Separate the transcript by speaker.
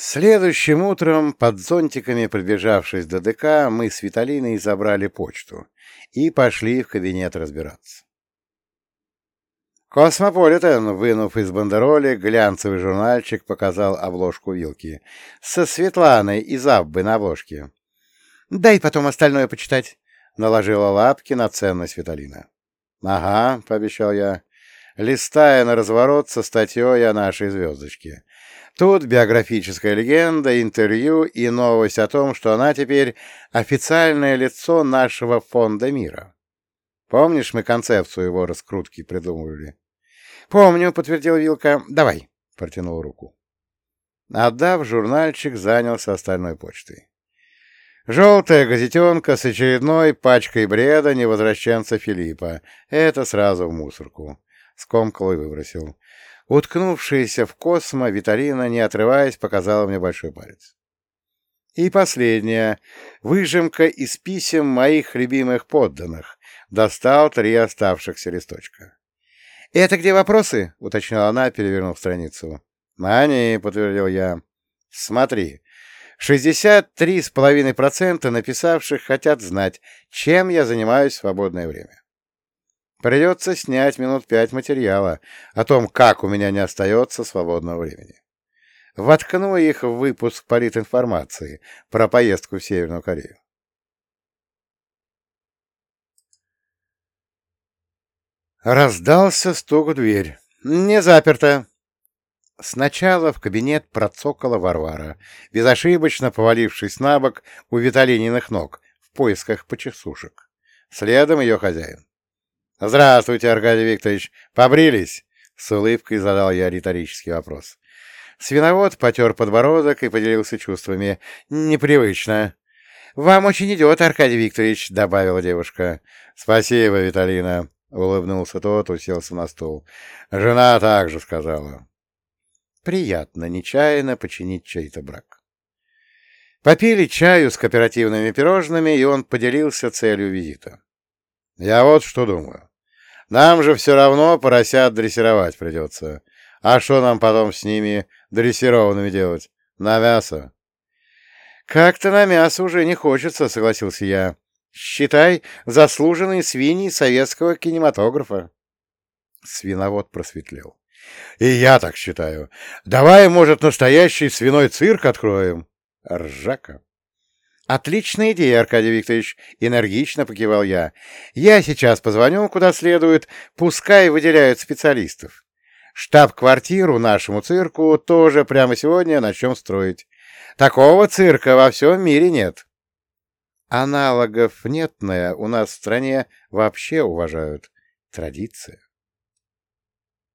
Speaker 1: Следующим утром, под зонтиками пробежавшись до ДК, мы с Виталиной забрали почту и пошли в кабинет разбираться. Космополитен, вынув из бандероли, глянцевый журнальчик показал обложку Вилке. Со Светланой из Аббы на обложке. «Дай потом остальное почитать», — наложила лапки на ценность Виталина. «Ага», — пообещал я, листая на разворот со статьей о нашей звездочке. Тут биографическая легенда, интервью и новость о том, что она теперь официальное лицо нашего фонда мира. Помнишь, мы концепцию его раскрутки придумывали? — Помню, — подтвердил Вилка. — Давай, — протянул руку. Отдав журнальчик, занялся остальной почтой. Желтая газетенка с очередной пачкой бреда невозвращенца Филиппа. Это сразу в мусорку. Скомкал и выбросил. Уткнувшаяся в космо, Виталина, не отрываясь, показала мне большой палец. И последняя. Выжимка из писем моих любимых подданных. Достал три оставшихся листочка. «Это где вопросы?» — уточнила она, перевернув страницу. «Они», — подтвердил я. «Смотри, 63,5% написавших хотят знать, чем я занимаюсь в свободное время. Придется снять минут пять материала о том, как у меня не остается свободного времени. Воткну их в выпуск политинформации про поездку в Северную Корею. Раздался стук в дверь. «Не заперто!» Сначала в кабинет процокала Варвара, безошибочно повалившись на бок у Виталининых ног в поисках почесушек. Следом ее хозяин. «Здравствуйте, Аркадий Викторович! Побрились?» С улыбкой задал я риторический вопрос. Свиновод потер подбородок и поделился чувствами. «Непривычно». «Вам очень идет, Аркадий Викторович», — добавила девушка. «Спасибо, Виталина», — улыбнулся тот, уселся на стул. «Жена также сказала». Приятно нечаянно починить чей-то брак. Попили чаю с кооперативными пирожными, и он поделился целью визита. «Я вот что думаю. Нам же все равно поросят дрессировать придется. А что нам потом с ними дрессированными делать? На мясо?» «Как-то на мясо уже не хочется», — согласился я. Считай, заслуженные свиньи советского кинематографа. Свиновод просветлел. И я так считаю. Давай, может, настоящий свиной цирк откроем? Ржака. Отличная идея, Аркадий Викторович, энергично покивал я. Я сейчас позвоню куда следует, пускай выделяют специалистов. Штаб-квартиру нашему цирку тоже прямо сегодня начнем строить. Такого цирка во всем мире нет. Аналогов нетная у нас в стране вообще уважают. Традиция.